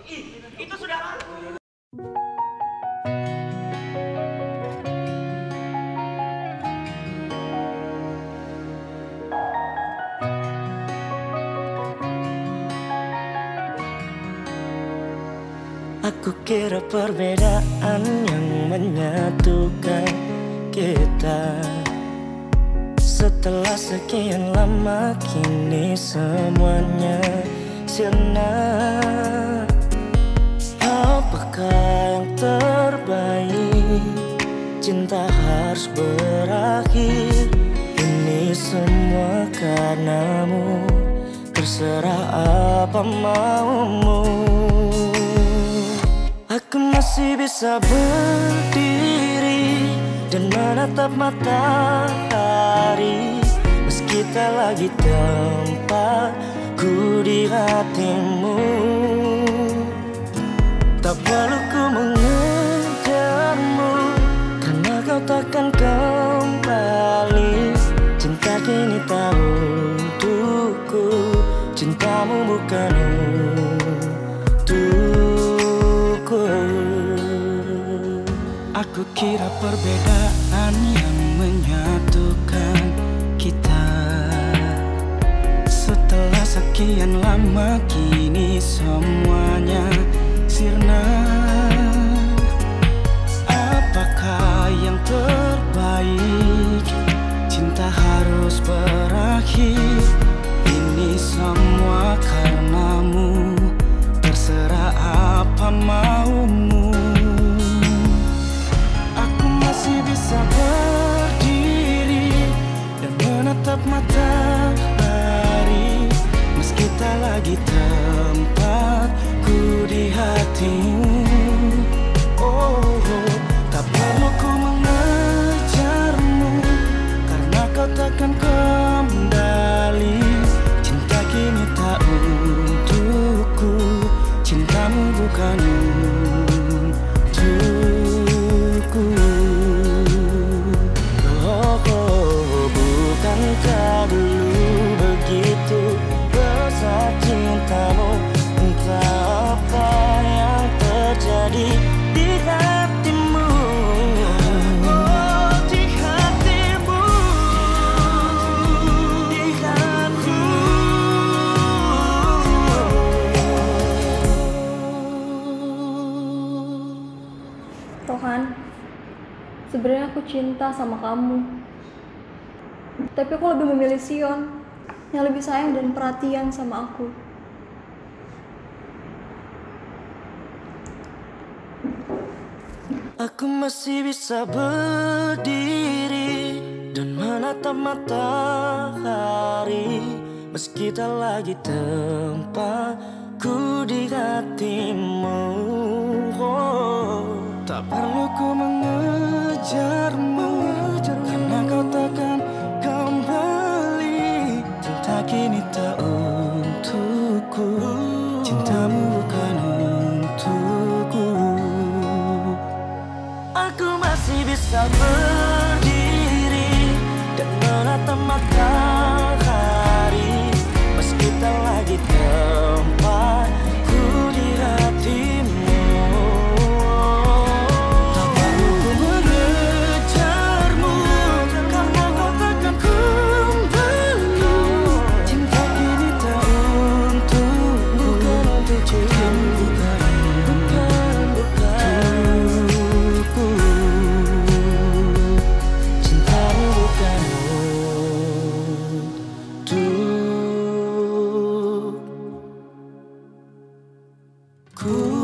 Aku kira perbedaan yang menyatukan kita. Setelah sekian lama kini semuanya senang. Apakah yang terbaik Cinta harus berakhir. Ini semua karenamu Terserah apa maumu. Aku masih bisa berdiri Dan menatap matahari. Meski tak lagi tempatku di hatimu Aku kira perbedaan yang menyatukan kita. Setelah sekian lama kini semuanya sirna Oh, oh, tak perlu ku mengejarmu Karena kau takkan kembali. Cinta kini tak untukku Cintamu bukan sebenarnya aku cinta sama kamu. Tapi aku lebih memilih Sion, yang lebih sayang dan perhatian sama aku. Aku masih bisa berdiri dan menatap matahari Meski tak lagi tempatku di hatimu oh, Tak perlu mengejarmu. Karena kau takkan kembali Cinta kini tak untukku. Cintamu bukan untukku. Aku masih bisa berdiri untukku